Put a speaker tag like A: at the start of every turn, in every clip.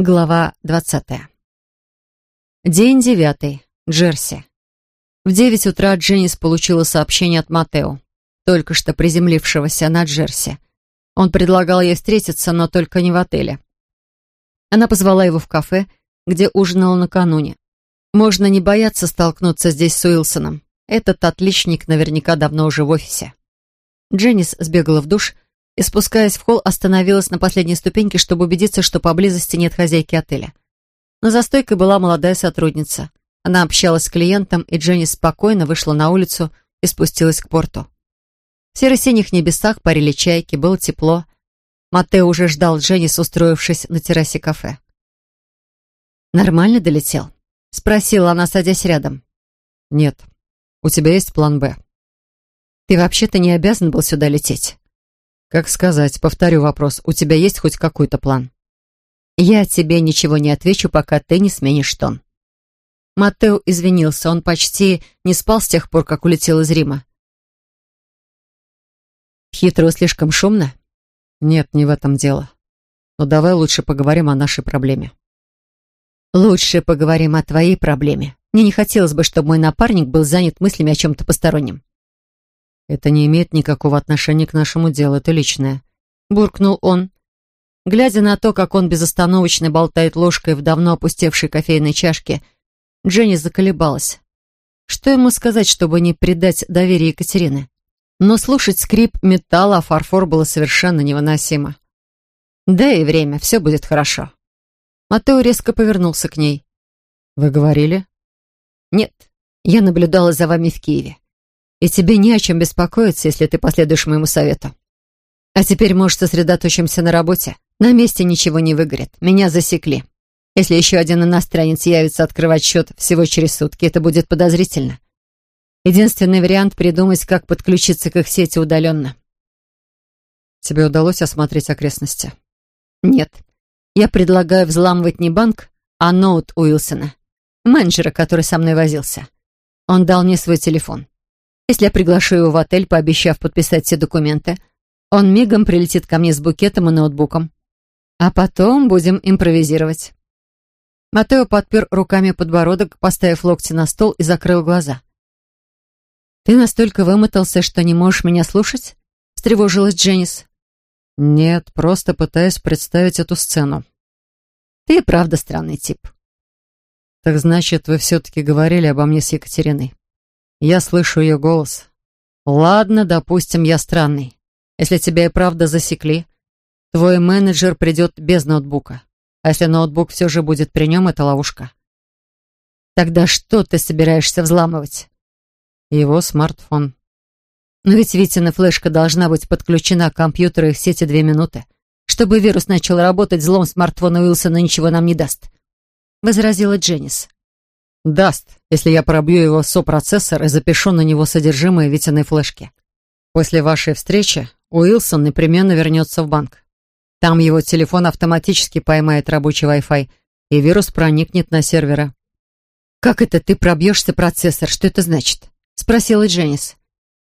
A: Глава двадцатая. День девятый. Джерси. В девять утра Дженнис получила сообщение от Матео, только что приземлившегося на Джерси. Он предлагал ей встретиться, но только не в отеле. Она позвала его в кафе, где ужинала накануне. Можно не бояться столкнуться здесь с Уилсоном. Этот отличник наверняка давно уже в офисе. Дженнис сбегала в душ и, спускаясь в холл, остановилась на последней ступеньке, чтобы убедиться, что поблизости нет хозяйки отеля. На застойке была молодая сотрудница. Она общалась с клиентом, и Дженни спокойно вышла на улицу и спустилась к порту. В серо-синих небесах парили чайки, было тепло. Матео уже ждал Дженнис, устроившись на террасе кафе. «Нормально долетел?» — спросила она, садясь рядом.
B: «Нет. У тебя есть план «Б»?»
A: «Ты вообще-то не обязан был сюда лететь».
B: «Как сказать? Повторю вопрос. У тебя есть хоть какой-то план?»
A: «Я тебе ничего не отвечу, пока ты не сменишь тон». Матео извинился. Он почти не спал с тех пор, как улетел из Рима. «Хитро слишком шумно?»
B: «Нет, не в этом дело. Но давай лучше поговорим о нашей проблеме».
A: «Лучше поговорим о твоей проблеме. Мне не хотелось бы, чтобы мой напарник был занят мыслями о чем-то постороннем».
B: «Это не имеет никакого отношения к нашему делу, это личное», — буркнул он. Глядя на то, как он безостановочно болтает ложкой в давно опустевшей кофейной чашке, Дженни заколебалась. Что ему сказать, чтобы не предать доверие Екатерины? Но слушать скрип металла о фарфор было совершенно невыносимо. Да и время, все будет хорошо. Матео резко повернулся к ней. «Вы говорили?»
A: «Нет, я наблюдала за вами в Киеве. И тебе не о чем беспокоиться, если ты последуешь моему совету. А теперь, может, сосредоточимся на работе. На месте ничего не выгорит. Меня засекли. Если еще один иностранец явится открывать счет всего через сутки, это будет подозрительно. Единственный вариант — придумать, как подключиться к их сети удаленно.
B: Тебе удалось осмотреть окрестности?
A: Нет. Я предлагаю взламывать не банк, а ноут Уилсона, менеджера, который со мной возился. Он дал мне свой телефон. Если я приглашу его в отель, пообещав подписать все документы, он мигом прилетит ко мне с букетом и ноутбуком. А потом будем импровизировать. Матео подпер руками подбородок, поставив локти на стол и закрыл глаза. «Ты настолько вымотался, что не можешь меня слушать?» — встревожилась Дженнис.
B: «Нет, просто пытаюсь представить эту сцену».
A: «Ты правда странный тип».
B: «Так значит, вы все-таки говорили обо мне с Екатериной?» Я слышу ее голос. Ладно, допустим, я странный. Если тебя и правда засекли, твой менеджер придет без ноутбука. А если ноутбук все же будет при нем, это ловушка.
A: Тогда что ты собираешься взламывать?
B: Его смартфон.
A: Но ведь Витина флешка должна быть подключена к компьютеру и в сети две минуты. Чтобы вирус начал работать, взлом смартфона Уилсона ничего нам не даст. Возразила Дженнис.
B: Даст, если я пробью его сопроцессор и запишу на него содержимое Витиной флешки. После вашей встречи Уилсон непременно вернется в банк. Там его телефон автоматически поймает рабочий Wi-Fi, и вирус проникнет на серверы.
A: «Как это ты пробьешься процессор? Что это значит?» — спросила Дженнис.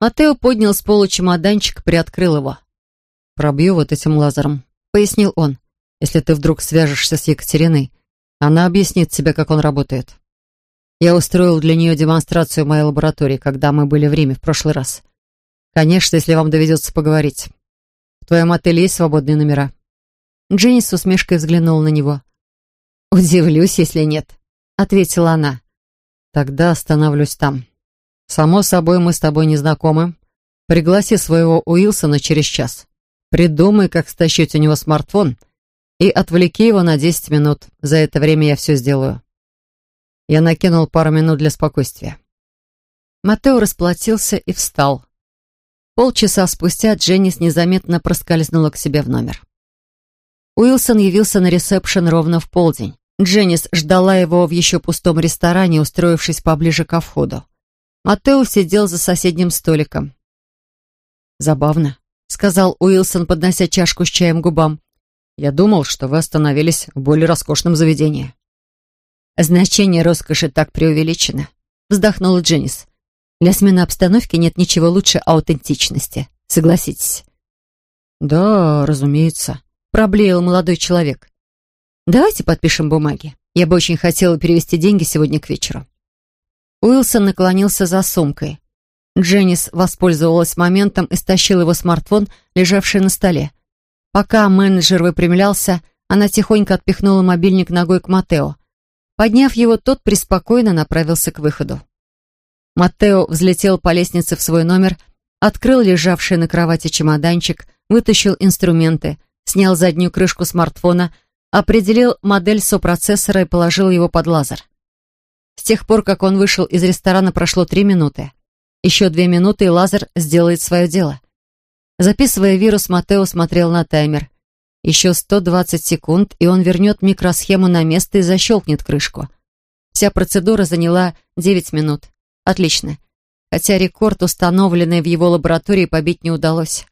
A: Матео поднял с пола чемоданчик, приоткрыл его.
B: «Пробью вот этим лазером», — пояснил он. «Если ты вдруг свяжешься с Екатериной, она объяснит тебе, как он работает». Я устроил для нее демонстрацию моей лаборатории, когда мы были в Риме в прошлый раз. Конечно, если вам доведется поговорить. В твоем отеле есть свободные номера?»
A: Дженни с усмешкой взглянула на него. «Удивлюсь, если нет», — ответила она.
B: «Тогда остановлюсь там. Само собой, мы с тобой не знакомы. Пригласи своего Уилсона через час. Придумай, как стащить у него смартфон, и отвлеки его на десять минут. За это время я все сделаю». Я накинул пару минут для спокойствия.
A: Матео расплатился и встал. Полчаса спустя Дженнис незаметно проскользнула к себе в номер. Уилсон явился на ресепшн ровно в полдень. Дженнис ждала его в еще пустом ресторане, устроившись поближе ко входу. Матео сидел за соседним столиком.
B: «Забавно», — сказал Уилсон, поднося чашку с чаем к губам. «Я думал, что вы остановились в более роскошном заведении».
A: «Значение роскоши так преувеличено», — вздохнула Дженнис. «Для смены обстановки нет ничего лучше аутентичности. Согласитесь?»
B: «Да, разумеется», — проблеял молодой человек.
A: Давайте подпишем бумаги. Я бы очень хотела перевести деньги сегодня к вечеру». Уилсон наклонился за сумкой. Дженнис воспользовалась моментом и стащила его смартфон, лежавший на столе. Пока менеджер выпрямлялся, она тихонько отпихнула мобильник ногой к Матео. Подняв его, тот преспокойно направился к выходу. Матео взлетел по лестнице в свой номер, открыл лежавший на кровати чемоданчик, вытащил инструменты, снял заднюю крышку смартфона, определил модель сопроцессора и положил его под лазер. С тех пор, как он вышел из ресторана, прошло три минуты. Еще две минуты, и лазер сделает свое дело. Записывая вирус, Матео смотрел на таймер. Еще 120 секунд, и он вернет микросхему на место и защелкнет крышку. Вся процедура заняла 9 минут. Отлично. Хотя рекорд, установленный в его лаборатории, побить не удалось.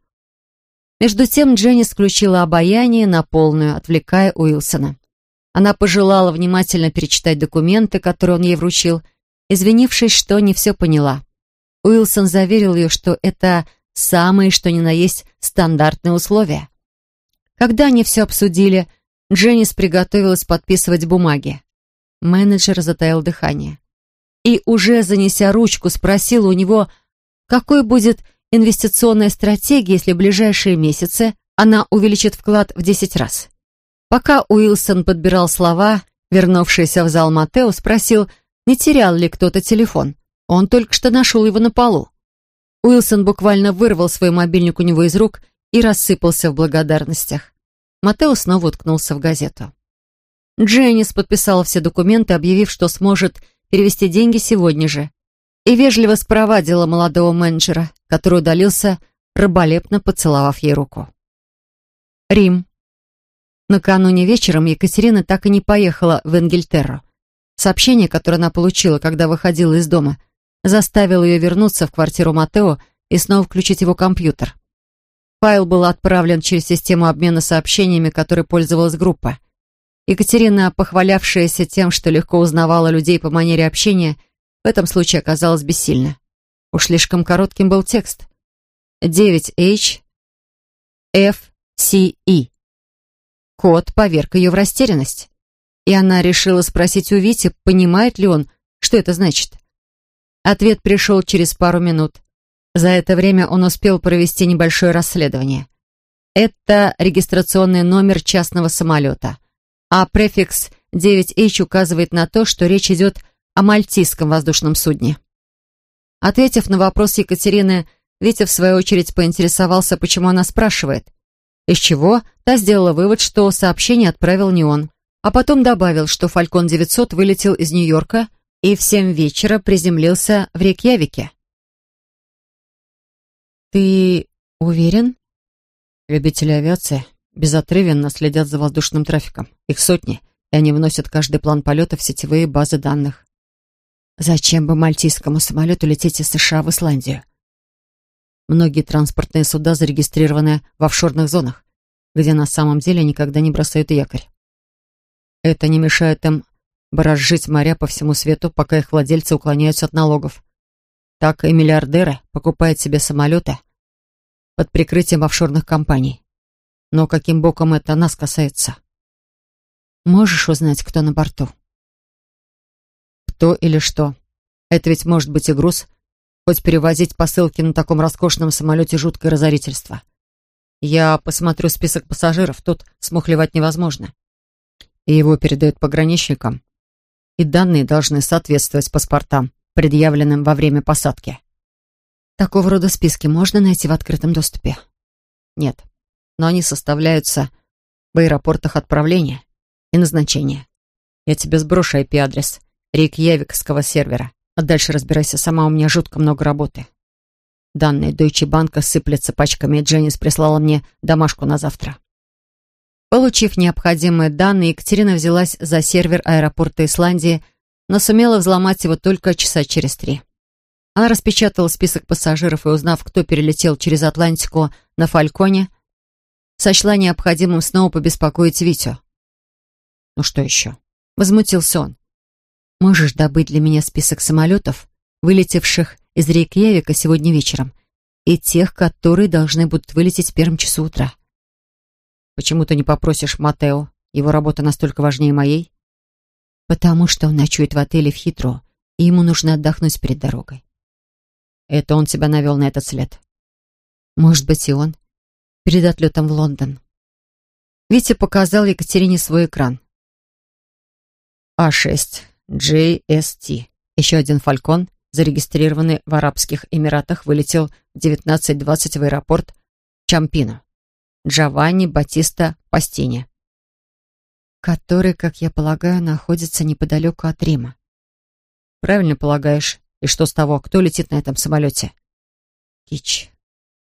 A: Между тем Дженни включила обаяние на полную, отвлекая Уилсона. Она пожелала внимательно перечитать документы, которые он ей вручил, извинившись, что не все поняла. Уилсон заверил ее, что это самые, что ни на есть, стандартные условия. Когда они все обсудили, Дженнис приготовилась подписывать бумаги. Менеджер затаил дыхание. И, уже занеся ручку, спросил у него, какой будет инвестиционная стратегия, если в ближайшие месяцы она увеличит вклад в 10 раз. Пока Уилсон подбирал слова, вернувшийся в зал Матео спросил, не терял ли кто-то телефон. Он только что нашел его на полу. Уилсон буквально вырвал свой мобильник у него из рук и рассыпался в благодарностях. Матео снова уткнулся в газету. Дженнис подписала все документы, объявив, что сможет перевести деньги сегодня же, и вежливо спровадила молодого менеджера, который удалился, раболепно поцеловав ей руку. Рим. Накануне вечером Екатерина так и не поехала в Энгельтерру. Сообщение, которое она получила, когда выходила из дома, заставило ее вернуться в квартиру Матео и снова включить его компьютер. Файл был отправлен через систему обмена сообщениями, которой пользовалась группа. Екатерина, похвалявшаяся тем, что легко узнавала людей по манере общения, в этом случае оказалась бессильна. Уж слишком коротким был текст. 9H FCE. Кот поверг ее в растерянность. И она решила спросить у Вити, понимает ли он, что это значит. Ответ пришел через пару минут. За это время он успел провести небольшое расследование. Это регистрационный номер частного самолета, а префикс 9H указывает на то, что речь идет о мальтийском воздушном судне. Ответив на вопрос Екатерины, Витя в свою очередь поинтересовался, почему она спрашивает, из чего та сделала вывод, что сообщение отправил не он, а потом добавил, что «Фалькон 900» вылетел из Нью-Йорка и в семь вечера приземлился в Рейкьявике. «Ты уверен?» Любители авиации безотрывенно следят за воздушным трафиком. Их сотни, и они вносят каждый план полета в сетевые базы данных. Зачем бы мальтийскому самолету лететь из США в Исландию? Многие транспортные суда зарегистрированы в офшорных зонах, где на самом деле никогда не бросают якорь. Это не мешает им баражить моря по всему свету, пока их владельцы уклоняются от налогов. Так и миллиардеры покупают себе самолеты под прикрытием офшорных компаний. Но каким боком это нас касается? Можешь узнать, кто на борту? Кто или что? Это ведь может быть и груз. Хоть перевозить посылки на таком роскошном самолете жуткое разорительство. Я посмотрю список пассажиров, тут смухлевать невозможно. И его передают пограничникам. И данные должны соответствовать паспортам предъявленным во время посадки. Такого рода списки можно найти в открытом доступе? Нет, но они составляются в аэропортах отправления и назначения. Я тебе сброшу IP-адрес Рейкьявикского сервера, а дальше разбирайся сама, у меня жутко много работы. Данные Deutsche Bank сыплятся пачками, и Дженнис прислала мне домашку на завтра. Получив необходимые данные, Екатерина взялась за сервер аэропорта Исландии но сумела взломать его только часа через три. Она распечатала список пассажиров и, узнав, кто перелетел через Атлантику на Фальконе, сочла необходимым снова побеспокоить Витю. «Ну что еще?» — возмутился он. «Можешь добыть для меня список самолетов, вылетевших из Рейкьявика сегодня вечером, и тех, которые должны будут вылететь в первом часу утра?» «Почему ты не попросишь Матео?
B: Его работа настолько важнее моей?
A: Потому что он ночует в отеле в Хитро, и ему нужно отдохнуть перед дорогой.
B: Это он тебя навел на этот след?
A: Может быть, и он. Перед отлетом в Лондон. Витя показал Екатерине свой экран.
B: А6, JST. Еще один «Фалькон», зарегистрированный в Арабских Эмиратах, вылетел в 19.20 в аэропорт Чампино. Джованни Батиста Пастини.
A: Который, как я полагаю, находится неподалеку от Рима.
B: Правильно полагаешь. И что с того, кто летит на этом самолете?
A: Кич.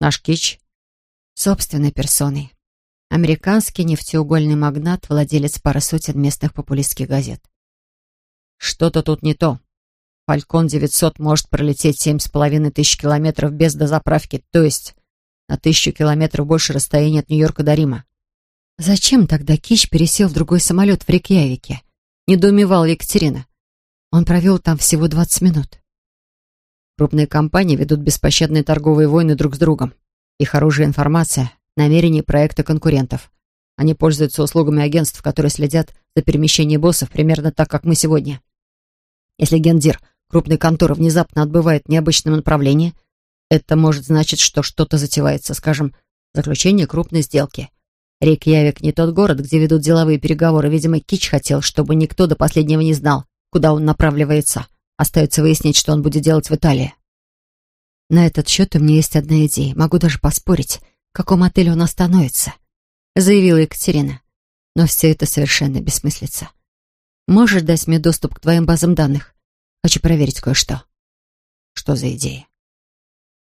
B: Наш Кич?
A: Собственной персоной. Американский нефтеугольный магнат, владелец пары сотен местных популистских газет.
B: Что-то тут не то. Фалькон 900 может пролететь семь с половиной тысяч километров без дозаправки, то есть на тысячу километров больше расстояния от Нью-Йорка до Рима.
A: Зачем тогда Кич пересел в другой самолет в Рейкьявике? Недоумевала Екатерина. Он провел там всего 20 минут.
B: Крупные компании ведут беспощадные торговые войны друг с другом. Их оружие информация, намерения проекта конкурентов. Они пользуются услугами агентств, которые следят за перемещением боссов примерно так, как мы сегодня. Если гендир крупной конторы внезапно отбывает в необычном направлении, это может значить, что что-то затевается, скажем, заключение крупной сделки. Рейкьявик не тот город, где ведут деловые переговоры. Видимо, Кич хотел, чтобы никто до последнего не знал, куда он направляется. Остается выяснить, что он будет делать в Италии.
A: На этот счет у меня есть одна идея. Могу даже поспорить, в каком отеле он остановится, заявила Екатерина. Но все это совершенно бессмыслица. Можешь дать мне доступ к твоим базам данных? Хочу проверить кое-что.
B: Что за идея?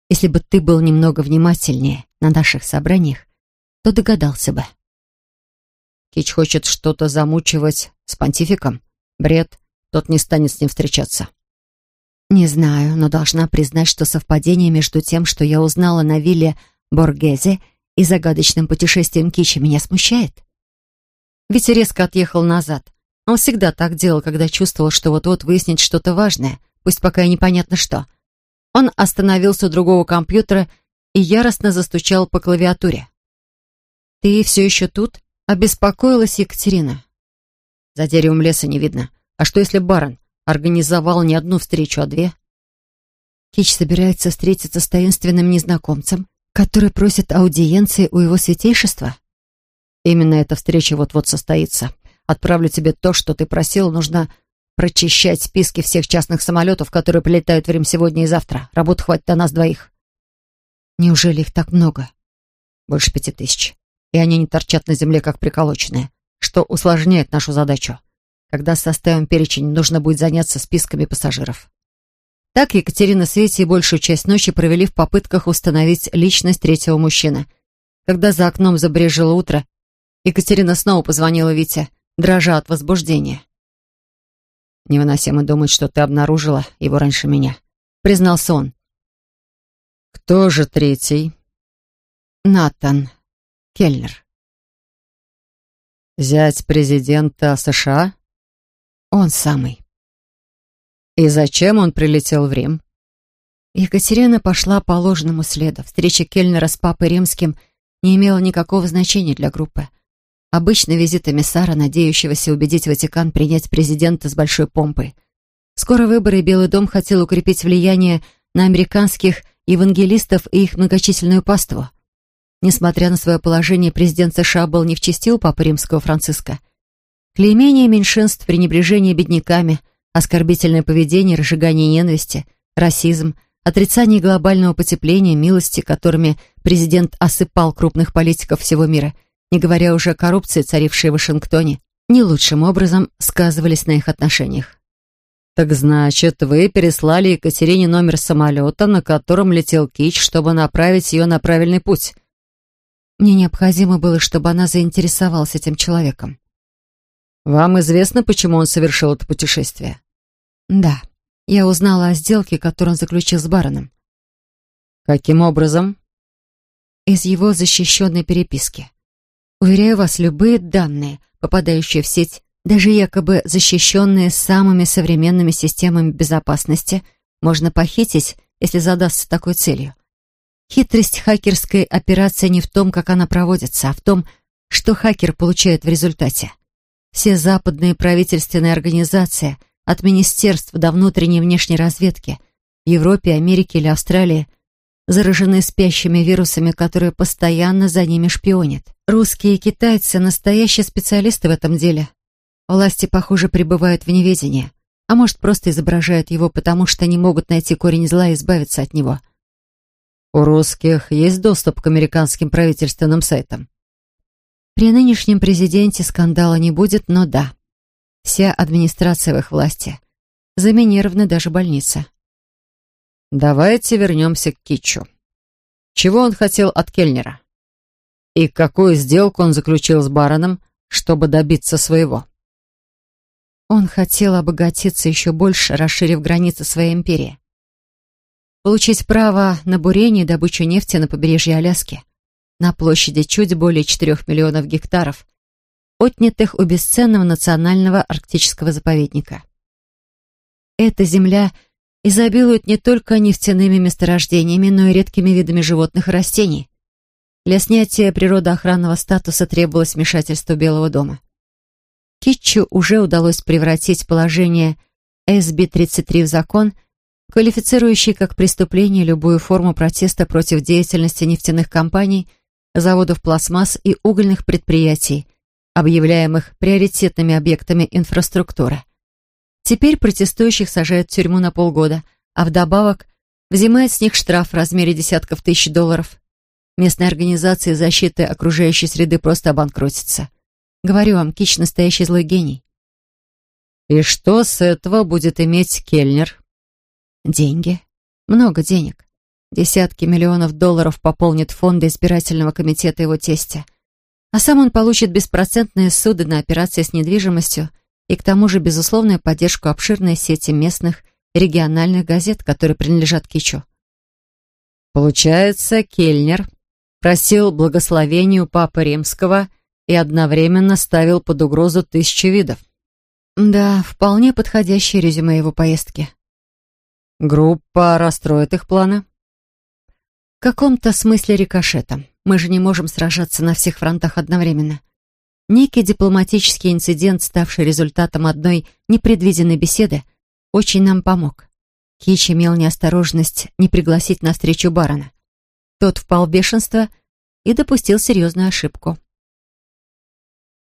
A: Если бы ты был немного внимательнее на наших собраниях, то догадался бы.
B: Кич хочет что-то замучивать с понтификом? Бред. Тот не станет с ним встречаться.
A: Не знаю, но должна признать, что совпадение между тем, что я узнала на вилле Боргезе и загадочным путешествием Кича меня смущает. Ведь резко отъехал назад. Он всегда так делал, когда чувствовал, что вот-вот выяснит что-то важное, пусть пока и непонятно что. Он остановился у другого компьютера и яростно застучал по клавиатуре. «Ты все еще тут?» — обеспокоилась Екатерина.
B: «За деревом леса не видно. А что, если барон организовал не одну встречу, а две?»
A: Кич собирается встретиться с таинственным незнакомцем, который просит аудиенции у его святейшества.
B: Именно эта встреча вот-вот состоится. Отправлю тебе то, что ты просил. Нужно прочищать списки всех частных самолетов, которые прилетают в Рим сегодня и завтра. Работы хватит на нас двоих.
A: Неужели их так много?
B: Больше пяти тысяч. И они не торчат на земле, как приколоченные, что усложняет нашу задачу. Когда составим перечень, нужно будет заняться списками пассажиров. Так Екатерина Свети и большую часть ночи провели в попытках установить личность третьего мужчины. Когда за окном забрежило утро, Екатерина снова позвонила Вите, дрожа от возбуждения. «Невыносимо думать, что ты обнаружила его раньше меня», — признался он. «Кто же третий?»
A: «Натан Кельнер».
B: «Зять президента США?»
A: «Он самый».
B: «И зачем он прилетел в Рим?»
A: Екатерина пошла по ложному следу. Встреча Кельнера с папой римским не имела никакого значения для группы. Обычный визит эмиссара, надеющегося убедить Ватикан принять президента с большой помпой. Скоро выборы, Белый дом хотел укрепить влияние на американских евангелистов и их многочисленную паству. Несмотря на свое положение, президент США был не в чести у Папы Римского Франциска. Клеймение меньшинств, пренебрежение бедняками, оскорбительное поведение, разжигание ненависти, расизм, отрицание глобального потепления, милости, которыми президент осыпал крупных политиков всего мира – не говоря уже о коррупции, царившей в Вашингтоне, не лучшим образом сказывались на их отношениях.
B: «Так значит, вы переслали Екатерине номер самолета, на котором летел Кич, чтобы направить ее на правильный путь?»
A: «Мне необходимо было, чтобы она заинтересовалась этим человеком».
B: «Вам известно, почему он совершил это путешествие?»
A: «Да. Я узнала о сделке, которую он заключил с бароном».
B: «Каким образом?»
A: «Из его защищенной переписки. Уверяю вас, любые данные, попадающие в сеть, даже якобы защищенные самыми современными системами безопасности, можно похитить, если задастся такой целью. Хитрость хакерской операции не в том, как она проводится, а в том, что хакер получает в результате? Все западные правительственные организации, от министерств до внутренней и внешней разведки, в Европе, Америке или Австралии, заражены спящими вирусами, которые постоянно за ними шпионят. Русские и китайцы – настоящие специалисты в этом деле. Власти, похоже, пребывают в неведении, а может, просто изображают его, потому что не могут найти корень зла и избавиться от него.
B: У русских есть доступ к американским правительственным сайтам?
A: При нынешнем президенте скандала не будет, но да. Вся администрация в их власти. Заминированы даже больница.
B: Давайте вернемся к Китчу. Чего он хотел от Кельнера? И какую сделку он заключил с бароном, чтобы добиться своего?
A: Он хотел обогатиться еще больше, расширив границы своей империи. Получить право на бурение и добычу нефти на побережье Аляски – на площади чуть более 4 миллионов гектаров, отнятых у бесценного национального арктического заповедника. Эта земля изобилует не только нефтяными месторождениями, но и редкими видами животных и растений. Для снятия природоохранного статуса требовалось вмешательство Белого дома. Китчу уже удалось превратить положение СБ-33 в закон, квалифицирующий как преступление любую форму протеста против деятельности нефтяных компаний – заводов пластмасс и угольных предприятий, объявляемых приоритетными объектами инфраструктуры. Теперь протестующих сажают в тюрьму на полгода, а вдобавок взимает с них штраф в размере десятков тысяч долларов. Местные организации защиты окружающей среды просто обанкротятся. Говорю вам, Кич настоящий злой гений.
B: И что с этого будет иметь Кельнер?
A: Деньги. Много денег. Десятки миллионов долларов пополнит фонды избирательного комитета его тестя. А сам он получит беспроцентные суды на операции с недвижимостью и к тому же безусловную поддержку обширной сети местных и региональных газет, которые принадлежат Кичу.
B: Получается, Кельнер просил благословения у Папы Римского и одновременно ставил под угрозу тысячи видов.
A: Да, вполне подходящее резюме его поездки.
B: Группа расстроит их планы?
A: В каком-то смысле рикошетом. Мы же не можем сражаться на всех фронтах одновременно. Некий дипломатический инцидент, ставший результатом одной непредвиденной беседы, очень нам помог. Кич имел неосторожность не пригласить на встречу барона. Тот впал в бешенство и допустил серьезную ошибку.